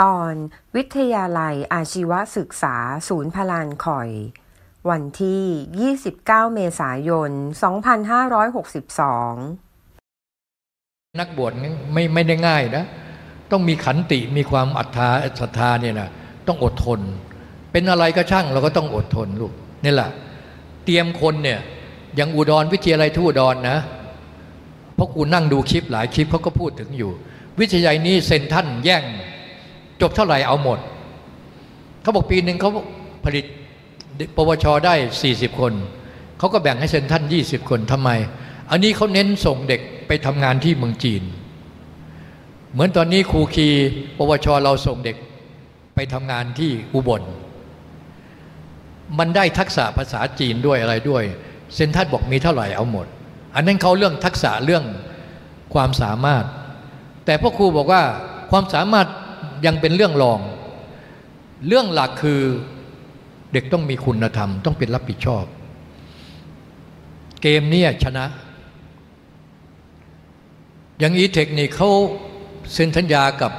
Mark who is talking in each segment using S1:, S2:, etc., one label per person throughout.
S1: ตอนวิทยาลัยอาชีวศึกษาศูนย์พลานคอย วันที่ 29 เมษายน 2562
S2: นักบวชไม่ไม่ได้ง่ายนะ ต้องมีขันติมีความอัตถาศรัทธาเนี่ยนะต้องอดทน เป็นอะไรก็ช่างเราก็ต้องอดทนลูกนี่แหละ เตรียมคนเนี่ยอย่างอุดรวิทยาลัยทูอุดรนนะ เพราะกูนั่งดูคลิปหลายคลิปเขาก็พูดถึงอยู่ วิทยาลัยนี้เซนท่านแย่ง จบเท่าไหร่เอาหมด เขาบอกปีหนึ่งเขาผลิตปวชได้ 40 คน เขาก็แบ่งให้เซนท่าน20 คนทำไม อันนี้เขาเน้นส่งเด็กไปทำงานที่เมืองจีน เหมือนตอนนี้ครูคีปวชเราส่งเด็กไปทำงานที่อุบล มันได้ทักษะภาษาจีนด้วยอะไรด้วย เซนทันบอกมีเท่าไหร่เอาหมด อันนั้นเขาเรื่องทักษะเรื่องความสามารถ แต่พ่อครูบอกว่าความสามารถ ยังเป็นเรื่องรอง เรื่องหลักคือเด็กต้องมีคุณธรรม ต้องเป็นรับผิดชอบ เกมนี้ชนะ อย่างอีเทคนิคเขาเซ็นสัญญากับ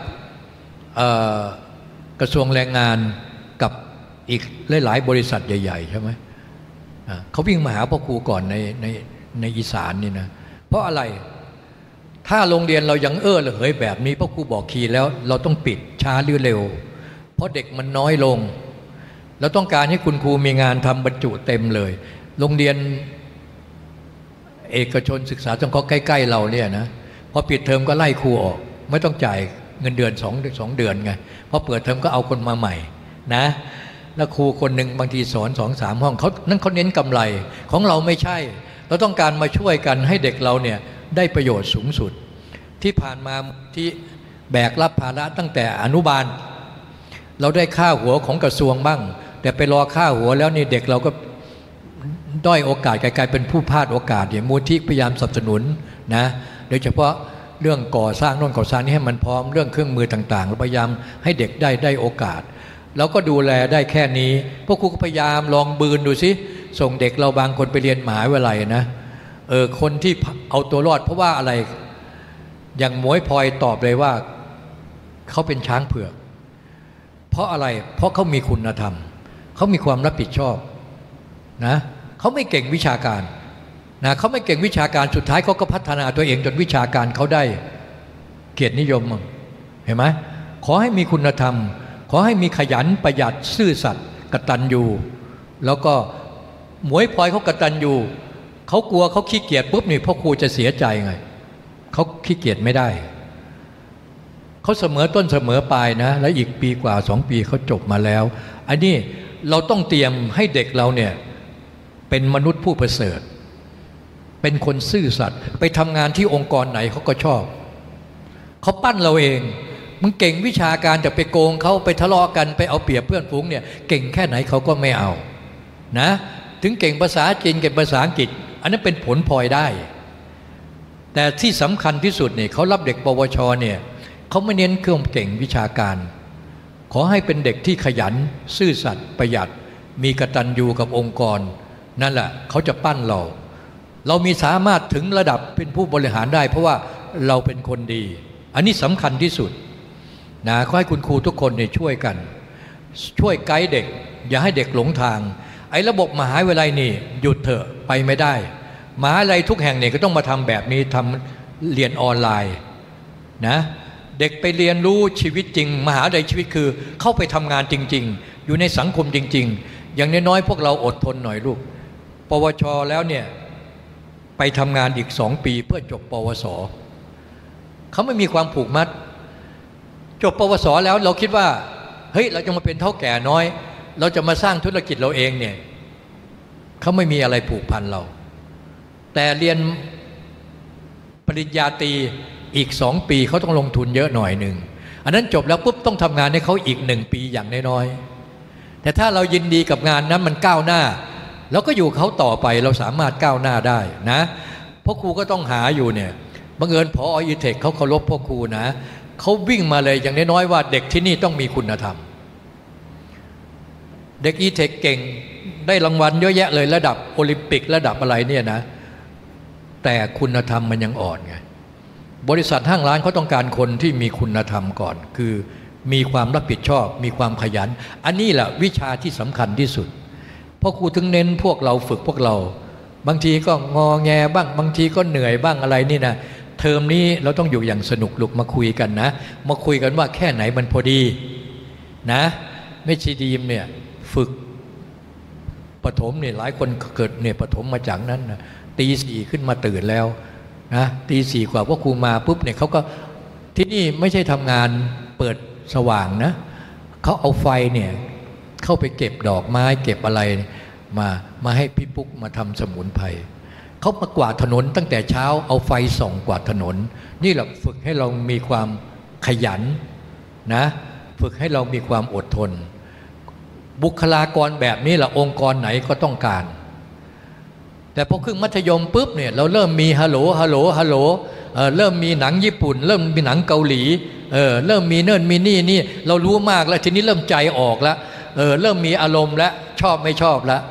S2: กระทรวงแรงงานกับอีกหลาย ๆ บริษัทใหญ่ ๆ ใช่ไหมเขาวิ่งมาหาพ่อครูก่อนในในในอีสานนี่นะ เพราะอะไร ถ้าโรงเรียนเรายังเออระเหยแบบนี้พ่อครูบอกคีแล้วเราต้องปิดช้าหรือเร็ว เพราะเด็กมันน้อยลง เราต้องการให้คุณครูมีงานทำบรรจุเต็มเลย โรงเรียนเอกชนศึกษาจงเขาใกล้ ๆ เราเนี่ยนะพอปิดเทอมก็ไล่ครูออก ไม่ต้องจ่ายเงินเดือนสองสองเดือนไงพอเปิดเทอมก็เอาคนมาใหม่นะ แล้วครูคนหนึ่งบางทีสอนสองสามห้องเขานั่นเขาเน้นกำไรของเราไม่ใช่ เราต้องการมาช่วยกันให้เด็กเราเนี่ย ได้ประโยชน์สูงสุด ที่ผ่านมาที่แบกรับภาระตั้งแต่อนุบาล เราได้ค่าหัวของกระทรวงบ้าง แต่ไปรอค่าหัวแล้วนี่เด็กเราก็ด้อยโอกาสกลายเป็นผู้พลาดโอกาสเนี่ยมูลที่พยายามสนับสนุนนะโดยเฉพาะเรื่องก่อสร้างน่นก่อสร้างนี้ให้มันพร้อมเรื่องเครื่องมือต่างๆเราพยายามให้เด็กได้ได้โอกาสเราก็ดูแลได้แค่นี้พวกครูก็พยายามลองบืนดูสิส่งเด็กเราบางคนไปเรียนหมหาวิทยาลัยนะ เออคนที่เอาตัวรอด เพราะว่าอะไรอย่างหมวยพลอยตอบเลยว่าเขาเป็นช้างเผือก เพราะอะไรเพราะเขามีคุณธรรมเขามีความรับผิดชอบนะเขาไม่เก่งวิชาการนะเขาไม่เก่งวิชาการสุดท้ายเขาก็พัฒนาตัวเองจนวิชาการเขาได้เกียรตินิยมเห็นไหมขอให้มีคุณธรรม ขอให้มีขยันประหยัดซื่อสัตย์กตัญญูแล้วก็หมวยพลอยเขากตัญญู เขากลัวเขาขี้เกียจปุ๊บนี่พ่อครูจะเสียใจไงเขาขี้เกียจไม่ได้เขาเสมอต้นเสมอปลายนะ แล้วอีกปีกว่าสองปีเขาจบมาแล้วอันนี้เราต้องเตรียมให้เด็กเราเนี่ยเป็นมนุษย์ผู้ประเสริฐ เป็นคนซื่อสัตย์ไปทำงานที่องค์กรไหนเขาก็ชอบเขาปั้นเราเองมึงเก่งวิชาการแต่ไปโกงเขาไปทะเลาะกันไปเอาเปรียบเพื่อนฝูงเนี่ยเก่งแค่ไหนเขาก็ไม่เอานะ ถึงเก่งภาษาจีนเก่งภาษาอังกฤษ อันนั้นเป็นผลพลอยได้ แต่ที่สำคัญที่สุดเนี่ยเขารับเด็กปวชเนี่ยเขาไม่เน้นเครื่องเก่งวิชาการ ขอให้เป็นเด็กที่ขยัน ซื่อสัตย์ประหยัด มีกตัญญูกับองค์กร นั่นแหละเขาจะปั้นเรา เรามีสามารถถึงระดับเป็นผู้บริหารได้ เพราะว่าเราเป็นคนดี อันนี้สำคัญที่สุดนะขอให้คุณครูทุกคนเนี่ยช่วยกัน ช่วยไกด์เด็ก อย่าให้เด็กหลงทาง ไอ้ระบบมหาวิทยาลัยนี่หยุดเถอะไปไม่ได้ มหาวิทยาลัยทุกแห่งเนี่ยก็ต้องมาทำแบบนี้ทำเรียนออนไลน์นะเด็กไปเรียนรู้ชีวิตจริง มหาวิทยาลัยชีวิตคือ เข้าไปทำงานจริง ๆ อยู่ในสังคมจริง ๆ อย่างน้อยๆพวกเราอดทนหน่อยลูก ปวชแล้วเนี่ยไปทำงานอีกสองปีเพื่อจบปวส เขาไม่มีความผูกมัด จบปวสแล้วเราคิดว่า เฮ้ย เราจะมาเป็นเท่าแก่น้อย เราจะมาสร้างธุรกิจเราเองเนี่ยเขาไม่มีอะไรผูกพันเรา แต่เรียนปริญญาตรีอีกสองปีเขาต้องลงทุนเยอะหน่อยหนึ่งอันนั้นจบแล้วปุ๊บต้องทำงานให้เขาอีกหนึ่งปีอย่างน้อยๆแต่ถ้าเรายินดีกับงานนั้นมันก้าวหน้าเราก็อยู่เขาต่อไปเราสามารถก้าวหน้าได้นะเพราะครูก็ต้องหาอยู่เนี่ยบังเอิญพออีเทคเขาเคารพพ่อครูนะเขาวิ่งมาเลยอย่างน้อยๆว่าเด็กที่นี่ต้องมีคุณธรรม เด็กอีเทคเก่งได้รางวัลเยอะแยะเลยระดับโอลิมปิกระดับอะไรเนี่ยนะ แต่คุณธรรมมันยังอ่อนไงบริษัทห้างร้านเขาต้องการคนที่มีคุณธรรมก่อน คือมีความรับผิดชอบ มีความขยัน อันนี้แหละวิชาที่สำคัญที่สุด เพราะครูถึงเน้นพวกเราฝึกพวกเรา บางทีก็งอแงบ้าง บางทีก็เหนื่อยบ้างอะไรนี่นะเทอมนี้เราต้องอยู่อย่างสนุกลุกมาคุยกันนะ มาคุยกันว่าแค่ไหนมันพอดีนะไม่ชีดีมเนี่ย ฝึกปฐมเนี่ยหลายคนเกิดเนี่ยปฐมมาจากนั้นนะตีสี่ขึ้นมาตื่นแล้วนะตีสี่กว่าพวกครูมาปุ๊บเนี่ยเขาก็ที่นี่ไม่ใช่ทำงานเปิดสว่างนะเขาเอาไฟเนี่ยเข้าไปเก็บดอกไม้เก็บอะไรมามาให้พี่ปุ๊กมาทำสมุนไพรเขามากวาดถนนตั้งแต่เช้าเอาไฟส่องกวาดถนน นี่แหละฝึกให้เรามีความขยันนะฝึกให้เรามีความอดทน บุคลากรแบบนี้แหละองค์กรไหนก็ต้องการ แต่พอขึ้นมัธยมปุ๊บเนี่ยเราเริ่มมีฮัลโหลฮัลโหลฮัลโหลเริ่มมีหนังญี่ปุ่น เริ่มมีหนังเกาหลีเออเริ่มมีเนิ่นมีนี่นี่เรารู้มากแล้วทีนี้เริ่มใจออกแล้วเออเริ่มมีอารมณ์แล้วชอบไม่ชอบแล้ว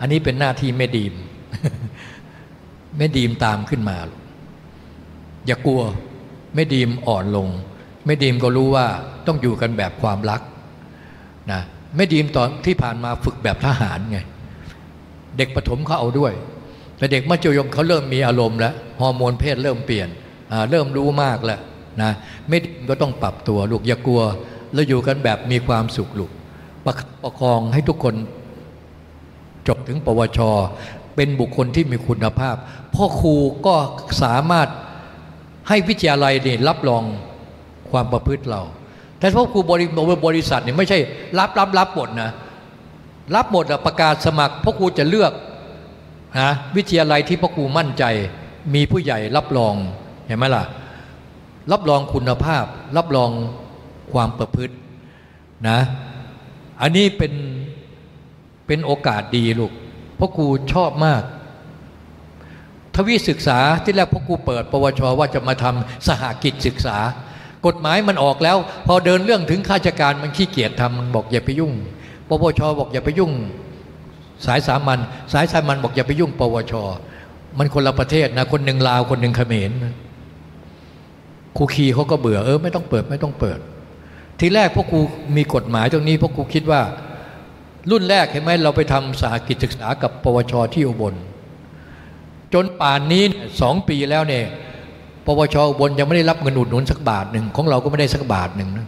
S2: อันนี้เป็นหน้าที่แม่ดีมแม่ดีมตามขึ้นมา อย่ากลัวแม่ดีมอ่อนลงแม่ดีมก็รู้ว่าต้องอยู่กันแบบความรักนะ แม่ดีมตอนที่ผ่านมาฝึกแบบทหารไง เด็กปฐมเขาเอาด้วย แต่เด็กมัธยมเขาเริ่มมีอารมณ์แล้วฮอร์โมนเพศเริ่มเปลี่ยนเริ่มรู้มากแล้วนะไม่ดีก็ต้องปรับตัวลูกอย่ากลัว แล้วอยู่กันแบบมีความสุขลูกประประคองให้ทุกคนจบถึงปวช เป็นบุคคลที่มีคุณภาพ พ่อครูก็สามารถให้วิทยาลัยนี่รับรองความประพฤติเรา แต่พ่อครูบริบริษัทเนี่ยไม่ใช่รับรับรับหมดนะรับหมดประกาศสมัครพ่อครูจะเลือกนะวิทยาลัยที่พ่อครูมั่นใจ มีผู้ใหญ่รับรองเห็นไหมล่ะ รับรองคุณภาพ รับรองความประพฤตินะอันนี้เป็นเป็นโอกาสดีลูกพ่อครูชอบมาก ทวีศึกษาที่แรกพ่อครูเปิด ปวชว่าจะมาทำสหกิจศึกษา กฎหมายมันออกแล้ว พอเดินเรื่องถึงข้าราชการมันขี้เกียจทำมันบอกอย่าไปยุ่งปวชบอกอย่าไปยุ่ง สายสามัญสายสามัญบอกอย่าไปยุ่ง ปวช มันคนละประเทศนะคนหนึ่งลาวคนหนึ่งเขมรครูคีเขาก็เบื่อเออไม่ต้องเปิดไม่ต้องเปิด ทีแรกพวกครูมีกฎหมายตรงนี้พวกครูคิดว่า รุ่นแรกเห็นไหมเราไปทำสาหกิจศึกษากับ ปวชที่อุบล จนป่านนี้สองปีแล้วเนี่ย ปวชบลยังไม่ได้รับเงินอุดหนุนสักบาทหนึ่งของเราก็ไม่ได้สักบาทหนึ่งนะ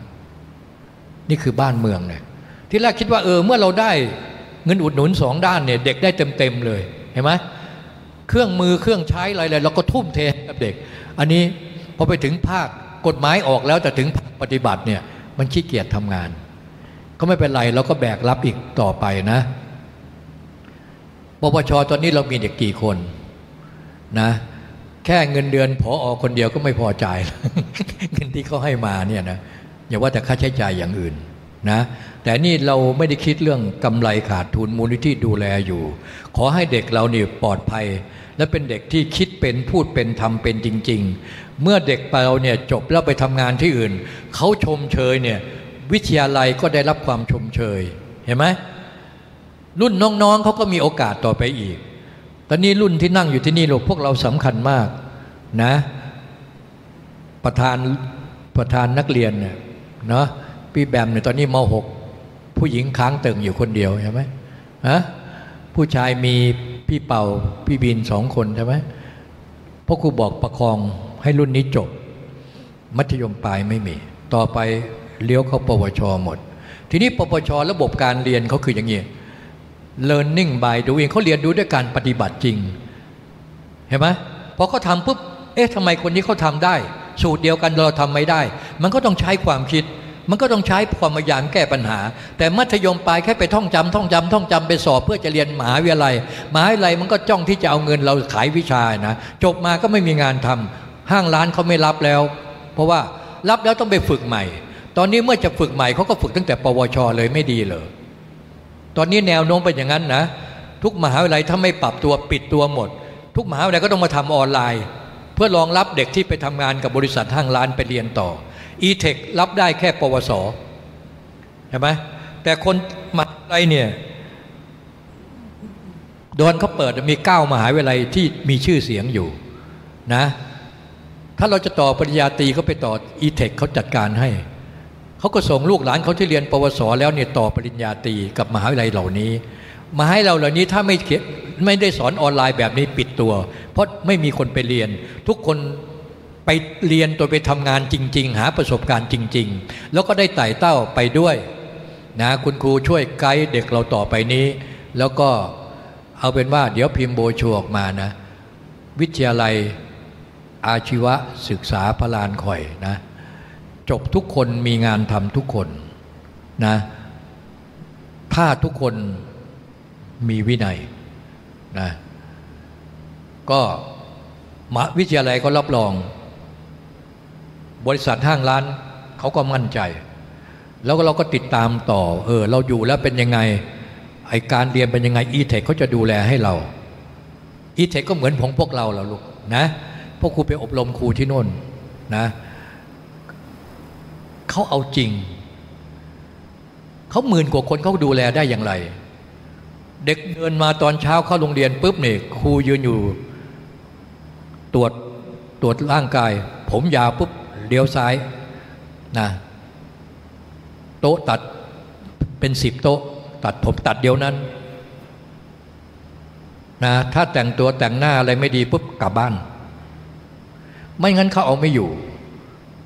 S2: นี่คือบ้านเมืองเนี่ยที่แรกคิดว่าเออเมื่อเราได้เงินอุดหนุนสองด้านเนี่ยเด็กได้เต็มๆเลยเห็นไหมเครื่องมือเครื่องใช้อะไรๆเราก็ทุ่มเทกับเด็ก อันนี้พอไปถึงภาคกฎหมายออกแล้วแต่ถึงปฏิบัติเนี่ยมันขี้เกียจทำงาน ก็ไม่เป็นไรเราก็แบกรับอีกต่อไปนะปปชตอนนี้เรามีเด็กกี่คนนะ แค่เงินเดือนพออคนเดียวก็ไม่พอใจเงินที่เขาให้มาเนี่ยนะอย่าว่าแต่ค่าใช้จ่ายอย่างอื่นนะแต่นี่เราไม่ได้คิดเรื่องกำไรขาดทุนมูลนิธิดูแลอยู่ ขอให้เด็กเราเนี่ยปลอดภัย และเป็นเด็กที่คิดเป็นพูดเป็นทำเป็นจริง ๆ เมื่อเด็กเราเนี่ยจบแล้วไปทำงานที่อื่นเขาชมเชยเนี่ยวิทยาลัยก็ได้รับความชมเชยเห็นไหมรุ่นน้องๆเขาก็มีโอกาสต่อไปอีก ตอนนี้รุ่นที่นั่งอยู่ที่นี่ลูกพวกเราสำคัญมากนะ ประธานประธานนักเรียนเนี่ยเนาะพี่แบมเนี่ยตอนนี้มหกผู้หญิงค้างเตึงอยู่คนเดียวใช่ไหมฮะผู้ชายมีพี่เป่าพี่บินสองคนใช่ไหมพ่อครูบอกประคองให้รุ่นนี้จบ มัธยมปลายไม่มี ต่อไปเลี้ยวเข้าปวชหมด ทีนี้ปวชระบบการเรียนเขาคืออย่างนี้ learning by doing เขาเรียนรู้ด้วยการปฏิบัติจริง เห็นไหมพอเขาทำปุ๊บเอ๊ะทำไมคนนี้เขาทำได้ สูตรเดียวกันเราทำไม่ได้ มันก็ต้องใช้ความคิด มันก็ต้องใช้ความพยายามแก้ปัญหา แต่มัธยมปลายแค่ไปท่องจำท่องจำท่องจำไปสอบเพื่อจะเรียนมหาวิทยาลัยมหาวิทยาลัยมันก็จ้องที่จะเอาเงินเราขายวิชานะจบมาก็ไม่มีงานทำห้างร้านเขาไม่รับแล้ว เพราะว่ารับแล้วต้องไปฝึกใหม่ ตอนนี้เมื่อจะฝึกใหม่เขาก็ฝึกตั้งแต่ปวชเลยไม่ดีเลย ตอนนี้แนวโน้มเป็นอย่างนั้นนะ ทุกมหาวิทยาลัยถ้าไม่ปรับตัวปิดตัวหมด ทุกมหาวิทยาลัยก็ต้องมาทำออนไลน์ เพื่อรองรับเด็กที่ไปทำงานกับบริษัทห้างร้านไปเรียนต่อ e-tech รับได้แค่ปวสใช่ไหมแต่คนมหาวิทยาลัยเนี่ยโดนเขาเปิดมีเก้ามหาวิทยาลัยที่มีชื่อเสียงอยู่นะ ถ้าเราจะต่อปริญญาตรีเขาไปต่ออีเทคเขาจัดการให้ เขาก็ส่งลูกหลานเขาที่เรียนปวสแล้วเนี่ยต่อปริญญาตรีกับมหาวิทยาลัยเหล่านี้มาให้เราเหล่านี้ถ้าไม่ไม่ได้สอนออนไลน์แบบนี้ปิดตัว เพราะไม่มีคนไปเรียน ทุกคนไปเรียนตัวไปทำงานจริง ๆ หาประสบการณ์จริง ๆ แล้วก็ได้ไต่เต้าไปด้วยนะคุณครูช่วยไกด์เด็กเราต่อไปนี้ แล้วก็เอาเป็นว่าเดี๋ยวพิมพ์โบชัวออกมานะ วิทยาลัยอาชีวศึกษาพลานคอยนะ จบทุกคนมีงานทำทุกคนนะถ้าทุกคนมีวินัยนะก็มหาวิทยาลัยก็รับรอง บริษัทห้างร้านเขาก็มั่นใจ แล้วเราก็ติดตามต่อเออเราอยู่แล้วเป็นยังไงไอการเรียนเป็นยังไงอีเทคเขาจะดูแลให้เราอีเทคก็เหมือนของพวกเราแล้วลูกนะพวกครูไปอบรมครูที่โน่นนะ เขาเอาจริง เขาหมื่นกว่าคนเขาดูแลได้อย่างไร เด็กเดินมาตอนเช้าเข้าโรงเรียนปุ๊บเนี่ยครูยืนอยู่ ตรวจตรวจร่างกาย ผมยาวปุ๊บเลี้ยวซ้ายนะโต๊ะตัดเป็นสิบโต๊ะ ตัดผมตัดเดียวนั้นนะถ้าแต่งตัวแต่งหน้าอะไรไม่ดีปุ๊บกลับบ้าน ไม่งั้นเขาเอาไม่อยู่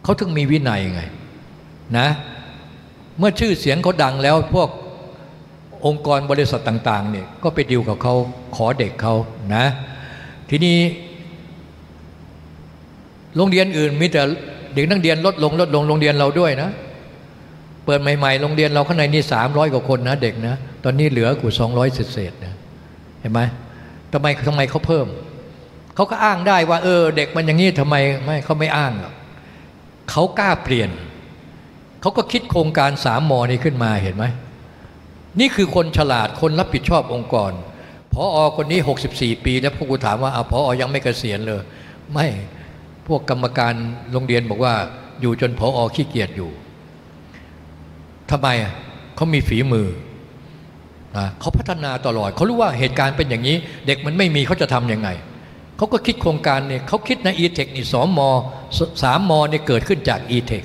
S2: เขาถึงมีวินัยไง นะเมื่อชื่อเสียงเขาดังแล้วพวกองค์กรบริษัทต่างๆเนี่ยก็ไปดิวกับเขาขอเด็กเขานะทีนี้โรงเรียนอื่นมีแต่เด็กนักเรียนลดลงลดลงโรงเรียนเราด้วยนะ เปิดใหม่ๆโรงเรียนเราข้างในนี่สามร้อยกว่าคนนะเด็กนะตอนนี้เหลือกูสองร้อยเศษนะเห็นไหมทำไมทำไมเขาเพิ่มเขาก็อ้างได้ว่า เออ เด็กมันอย่างนี้ทำไมไม่เขาไม่อ้างหรอกเขากล้าเปลี่ยน เขาก็คิดโครงการสามมอนี้ขึ้นมาเห็นไหม นี่คือคนฉลาดคนรับผิดชอบองค์กรพออคนนี้ 64 ปี แล้วพวกกูถามว่าอาพออยังไม่เกษียณเลย ไม่พวกกรรมการโรงเรียนบอกว่าอยู่จนพออขี้เกียจอยู่ทำไมเขามีฝีมือเขาพัฒนาตลอดเขารู้ว่าเหตุการณ์เป็นอย่างนี้ เด็กมันไม่มีเขาจะทำยังไงเขาก็คิดโครงการเนี่ยเขาคิดใน e-tech นี่สองมสามมเนี่ยเกิดขึ้นจาก e-tech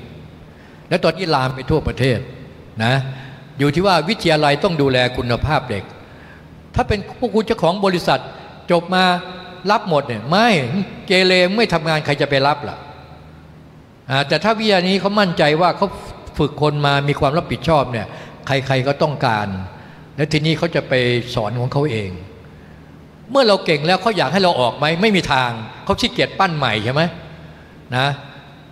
S2: และตอนนี้ลามไปทั่วประเทศนะอยู่ที่ว่าวิทยาลัยต้องดูแลคุณภาพเด็ก ถ้าเป็นพวกคุณเจ้าของบริษัทจบมารับหมดเนี่ยไม่เกเรไม่ทำงานใครจะไปรับล่ะแต่ถ้าวิทยานี้เขามั่นใจว่าเขาฝึกคนมามีความรับผิดชอบเนี่ยใครๆก็ต้องการ และทีนี้เขาจะไปสอนของเขาเอง เมื่อเราเก่งแล้วเขาอยากให้เราออกไหมไม่มีทางเขาชี้เกียจปั้นใหม่ใช่ไหมนะ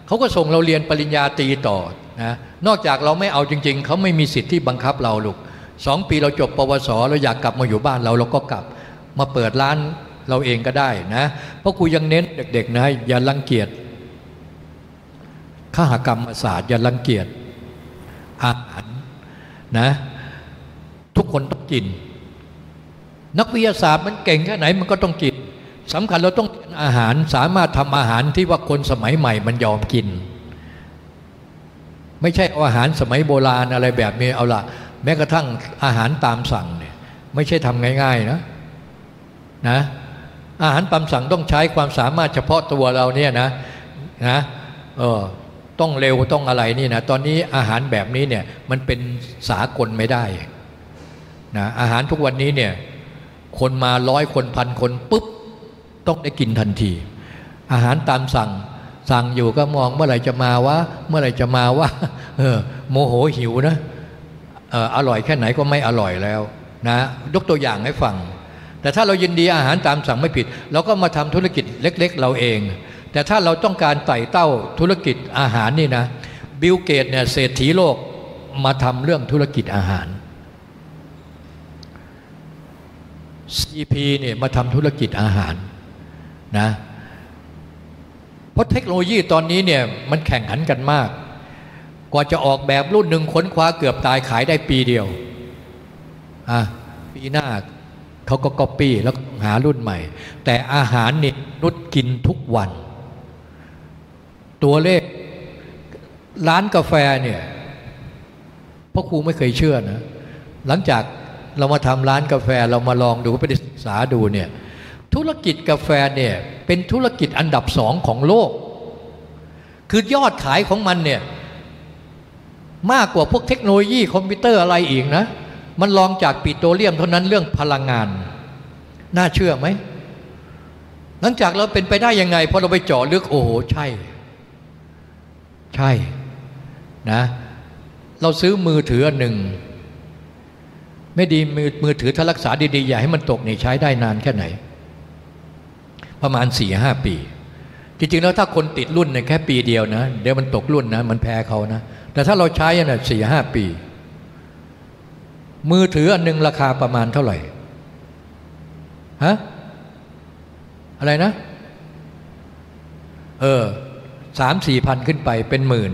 S2: เขาก็ส่งเราเรียนปริญญาตรีต่อ นะนอกจากเราไม่เอาจริง ๆ เขาไม่มีสิทธิ์ที่บังคับเราลูกสองปีเราจบปวสเราอยากกลับมาอยู่บ้านเราเราก็กลับ มาเปิดร้านเราเองก็ได้นะเพราะครูยังเน้นเด็กๆนะอย่ารังเกียจข้าหกรรมศาสตร์อย่ารังเกียจอาหารนะทุกคนต้องกิน นักวิทยาศาสตร์มันเก่งแค่ไหนมันก็ต้องกินสำคัญเราต้องกินอาหารสามารถทำอาหารที่ว่าคนสมัยใหม่มันยอมกิน ไม่ใช่อาหารสมัยโบราณอะไรแบบนี้เอาละแม้กระทั่งอาหารตามสั่งเนี่ยไม่ใช่ทำง่ายๆนะนะอาหารตามสั่งต้องใช้ความสามารถเฉพาะตัวเราเนี่ยนะนะเออต้องเร็วต้องอะไรนี่นะตอนนี้อาหารแบบนี้เนี่ยมันเป็นสากลไม่ได้นะอาหารทุกวันนี้เนี่ยคนมาร้อยคนพันคนปุ๊บต้องได้กินทันที อาหารตามสั่ง สั่งอยู่ก็มองเมื่อไหร่จะมาวะเมื่อไหร่จะมาวะเออโมโหหิวนะเอออร่อยแค่ไหนก็ไม่อร่อยแล้วนะยกตัวอย่างให้ฟัง แต่ถ้าเรายินดีอาหารตามสั่งไม่ผิด เราก็มาทำธุรกิจเล็ก ๆ เราเอง แต่ถ้าเราต้องการไต่เต้าธุรกิจอาหารนี่นะบิลเกตเนี่ยเศรษฐีโลกมาทำเรื่องธุรกิจอาหาร CP เนี่ยมาทำธุรกิจอาหารนะ เพราะเทคโนโลยีตอนนี้เนี่ยมันแข่งขันกันมาก กว่าจะออกแบบรุ่นหนึ่งค้นคว้าเกือบตายขายได้ปีเดียวอะปีหน้าเขาก็ก๊อปปี้แล้วหารุ่นใหม่ แต่อาหารนี่นุดกินทุกวัน ตัวเลขร้านกาแฟเนี่ยพ่อครูไม่เคยเชื่อนะ หลังจากเรามาทำร้านกาแฟเรามาลองดูไปศึกษาดูเนี่ยธุรกิจกาแฟเนี่ย เป็นธุรกิจอันดับสองของโลก คือยอดขายของมันเนี่ยมากกว่าพวกเทคโนโลยีคอมพิวเตอร์อะไรอีกนะ มันลองจากปิโตรเลียมเท่านั้นเรื่องพลังงาน น่าเชื่อไหม หลังจากเราเป็นไปได้ยังไงพอเราไปเจาะลึกโอ้โหใช่ ใช่นะ เราซื้อมือถืออันหนึ่ง ไม่ดีมือมือถือถ้ารักษาดีๆ อย่าให้มันตกนี่ใช้ได้นานแค่ไหน ประมาณสี่ห้าปี จริงๆแล้วถ้าคนติดรุ่นเนี่ยแค่ปีเดียวนะ เดี๋ยวมันตกรุ่นนะ มันแพ้เขานะ แต่ถ้าเราใช้เนี่ยสี่ห้าปี มือถืออันหนึ่งราคาประมาณเท่าไหร่ฮะอะไรนะ เออสามสี่พันขึ้นไปเป็นหมื่น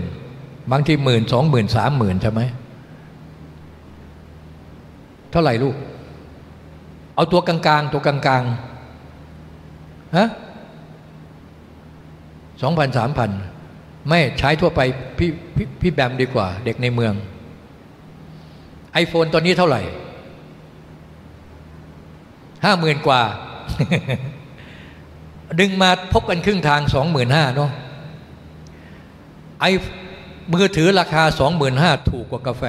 S2: บางทีหมื่นสองหมื่นสามหมื่นใช่ไหมเท่าไหร่ลูก เอาตัวกลางๆ ตัวกลางๆ ฮะสองพันสามพันไม่ใช้ทั่วไปพพพี่แบมดีกว่า เด็กในเมืองไอโฟนตอนนี้เท่าไหร่ห้าหมื่นกว่า ดึงมาพบกันครึ่งทางสองหมื่นห้าเนาะไอมือถือราคาสองหมื่นห้าถูกกว่ากาแฟ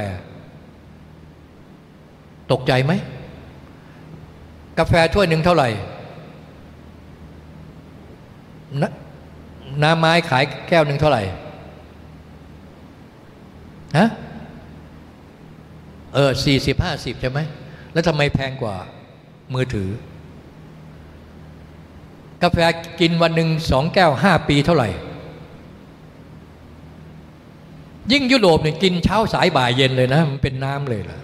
S2: ตกใจไหม กาแฟถ้วยหนึ่งเท่าไหร่ น้ำไม้ขายแก้วหนึ่งเท่าไหร่ฮะเออสี่สิบห้าสิบใช่ไหม แล้วทำไมแพงกว่ามือถือ กาแฟกินวันหนึ่งสองแก้วห้าปีเท่าไหร่ ยิ่งยุโรปเนี่ยกินเช้าสายบ่ายเย็นเลยนะ มันเป็นน้ำเลยล่ะ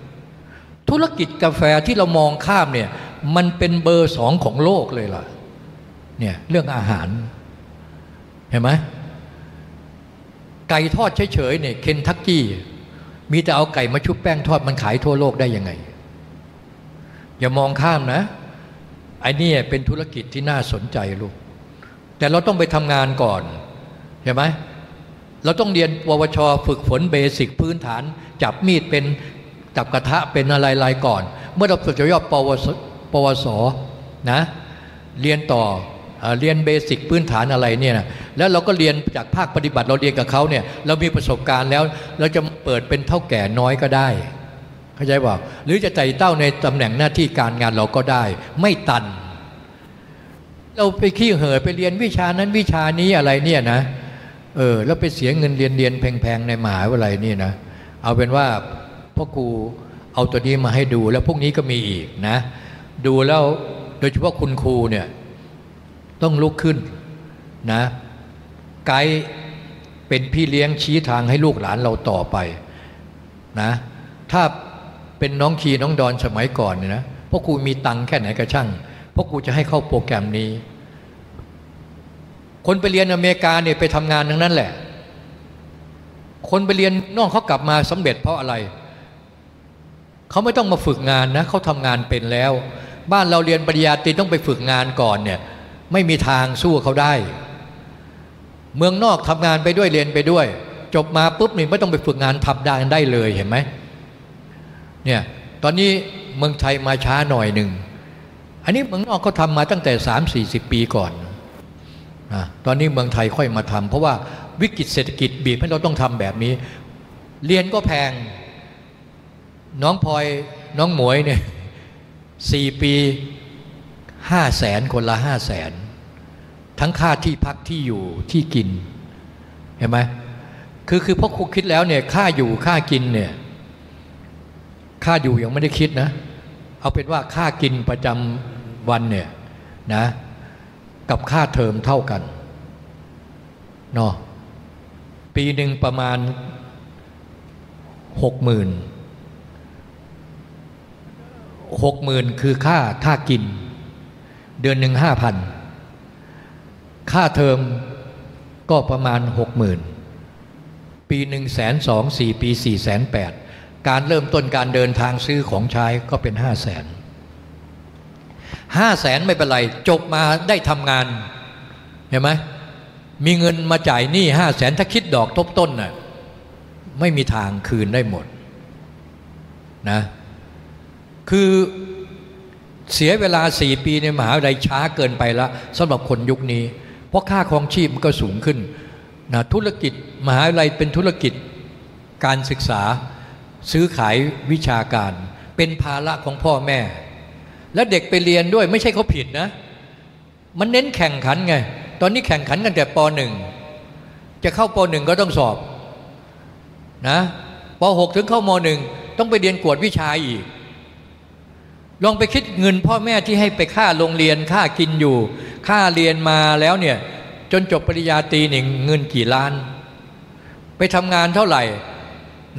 S2: ธุรกิจกาแฟที่เรามองข้ามเนี่ย มันเป็นเบอร์สองของโลกเลยล่ะ เนี่ยเรื่องอาหาร เห็นไหมไก่ทอดเฉยๆเนี่ยเคนทักกี้มีแต่เอาไก่มาชุบแป้งทอดมันขายทั่วโลกได้ยังไง อย่ามองข้ามนะไอ้นี่เป็นธุรกิจที่น่าสนใจลูก แต่เราต้องไปทำงานก่อนเห็นไหมเราต้องเรียนปวชฝึกฝนเบสิกพื้นฐาน จับมีดเป็นจับกระทะเป็นอะไรๆก่อน เมื่อเราฝึกจะยอดปวสปวสนะ เรียนต่อ เรียนเบสิกพื้นฐานอะไรเนี่ยนะแล้วเราก็เรียนจากภาคปฏิบัติเราเรียนกับเขาเนี่ยเรามีประสบการณ์แล้ว เราจะเปิดเป็นเท่าแก่น้อยก็ได้เข้าใจว่าหรือจะไต่เต้าในตำแหน่งหน้าที่การงานเราก็ได้ ไม่ตัน เราไปขี้เห่อไปเรียนวิชานั้นวิชานี้อะไรเนี่ยนะเออแล้วไปเสียเงินเรียนเรียนแพงๆในมหาวิทยาลัยนี่นะเอาเป็นว่าพ่อครูเอาตัวนี้มาให้ดูแล้วพวกนี้ก็มีอีกนะ ดูแล้วโดยเฉพาะคุณครูเนี่ย ต้องลุกขึ้นนะไกด์เป็นพี่เลี้ยงชี้ทางให้ลูกหลานเราต่อไปนะถ้าเป็นน้องคีน้องดอนสมัยก่อนเนี่ยนะพวกครูมีตังค์แค่ไหนก็ช่างพวกครูจะให้เข้าโปรแกรมนี้ คนไปเรียนอเมริกาเนี่ยไปทำงานทั้งนั้นแหละ คนไปเรียนนอกเขากลับมาสำเร็จเพราะอะไร เขาไม่ต้องมาฝึกงานนะเขาทำงานเป็นแล้ว บ้านเราเรียนปริญญาตรีต้องไปฝึกงานก่อนเนี่ย ไม่มีทางสู้เขาได้ เมืองนอกทำงานไปด้วยเรียนไปด้วย จบมาปุ๊บนี่ไม่ต้องไปฝึกงานทำได้ได้เลยเห็นไหมเนี่ยตอนนี้เมืองไทยมาช้าหน่อยหนึ่ง อันนี้เมืองนอกเขาทำมาตั้งแต่สามสี่สิบปีก่อนอตอนนี้เมืองไทยค่อยมาทำเพราะว่าวิกฤตเศรษฐกิจบีบให้เราต้องทำแบบนี้ เรียนก็แพง น้องพลอยน้องหมวยเนี่ยสี่ปี ห้าแสนคนละห้าแสนทั้งค่าที่พักที่อยู่ที่กินเห็นไหมคือคือพ่อครูคิดแล้วเนี่ยค่าอยู่ค่ากินเนี่ยค่าอยู่ยังไม่ได้คิดนะ เอาเป็นว่าค่ากินประจำวันเนี่ยนะกับค่าเทอมเท่ากันเนาะปีหนึ่งประมาณหกหมื่นหกหมื่นคือค่าค่ากิน เดือนหนึ่งห้าพันค่าเทอมก็ประมาณหกหมื่นปีหนึ่งแสนสองสี่ปีสี่แสนแปดการเริ่มต้นการเดินทางซื้อของใช้ก็เป็นห้าแสนห้าแสนไม่เป็นไร จบมาได้ทำงานเห็นไหมมีเงินมาจ่ายหนี้ห้าแสนถ้าคิดดอกทบต้นน่ะไม่มีทางคืนได้หมดนะคือ เสียเวลาสี่ปีในมหาวิทยาลัยช้าเกินไปแล้วสำหรับคนยุคนี้ เพราะค่าครองชีพมันก็สูงขึ้นนะธุรกิจมหาวิทยาลัยเป็นธุรกิจการศึกษาซื้อขายวิชาการ เป็นภาระของพ่อแม่ และเด็กไปเรียนด้วยไม่ใช่เขาผิดนะ มันเน้นแข่งขันไง ตอนนี้แข่งขันกันแต่ปหนึ่งจะเข้าปหนึ่งก็ต้องสอบนะปหกถึงเข้ามหนึ่งต้องไปเรียนกวดวิชาอีก ลองไปคิดเงินพ่อแม่ที่ให้ไปค่าโรงเรียนค่ากินอยู่ ค่าเรียนมาแล้วเนี่ยจนจบปริญญาตรีหนึ่งเงินกี่ล้าน ไปทำงานเท่าไหร่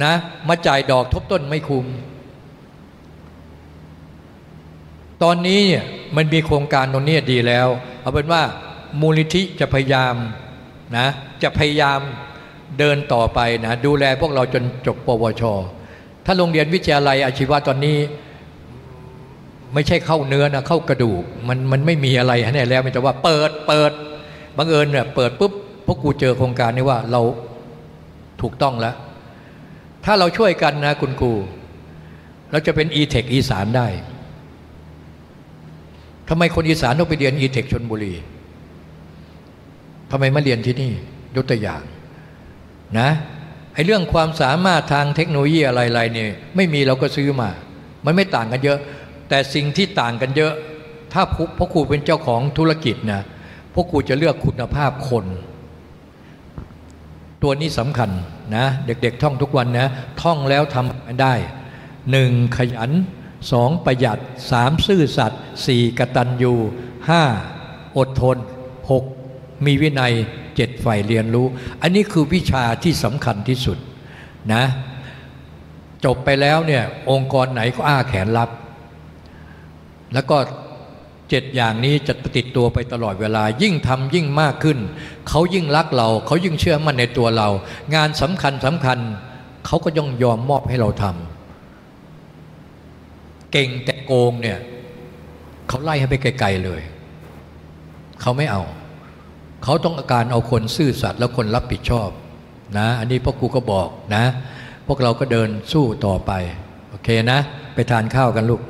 S2: นะมาจ่ายดอกทบต้นไม่คุ้มตอนนี้เนี่ยมันมีโครงการตรงนี้ดีแล้ว เอาเป็นว่ามูลนิธิจะพยายามนะจะพยายามเดินต่อไปนะดูแลพวกเราจนจบปวช ถ้าโรงเรียนวิทยาลัยอาชีวะตอนนี้ ไม่ใช่เข้าเนื้อนะเข้ากระดูกมันมันไม่มีอะไรแน่แล้วมันจะว่าเปิดเปิดบังเอิญเนี่ยเปิดปุ๊บพวกกูเจอโครงการนี้ว่าเราถูกต้องแล้ว ถ้าเราช่วยกันนะคุณครูเราจะเป็น e-tech อีสานได้ทำไมคนอีสานต้องไปเรียน e-tech ชนบุรีทำไมมาเรียนที่นี่ยกตัวอย่างนะไอ้เรื่องความสามารถทางเทคโนโลยีอะไรๆเนี่ยไม่มีเราก็ซื้อมา มันไม่ต่างกันเยอะ แต่สิ่งที่ต่างกันเยอะ ถ้าพวกครูเป็นเจ้าของธุรกิจนะพวกครูจะเลือกคุณภาพคน ตัวนี้สำคัญนะเด็กๆท่องทุกวันนะท่องแล้วทำได้หนึ่งขยันสองประหยัดสามซื่อสัตย์สี่กตัญญูห้าอดทนหกมีวินัยเจ็ดฝ่ายเรียนรู้ อันนี้คือวิชาที่สำคัญที่สุดนะจบไปแล้วเนี่ยองค์กรไหนก็อ้าแขนรับ แล้วก็เจ็ดอย่างนี้จะติดตัวไปตลอดเวลา ยิ่งทำยิ่งมากขึ้น เขายิ่งรักเรา เขายิ่งเชื่อมั่นในตัวเรา งานสำคัญสำคัญ เขาก็ย่องยอมมอบให้เราทำเก่งแต่โกงเนี่ยเขาไล่ให้ไปไกลๆเลย เขาไม่เอา เขาต้องการเอาคนซื่อสัตย์แล้วคนรับผิดชอบนะ อันนี้พ่อครูก็บอกนะ พวกเราก็เดินสู้ต่อไป โอเคนะ ไปทานข้าวกันลูก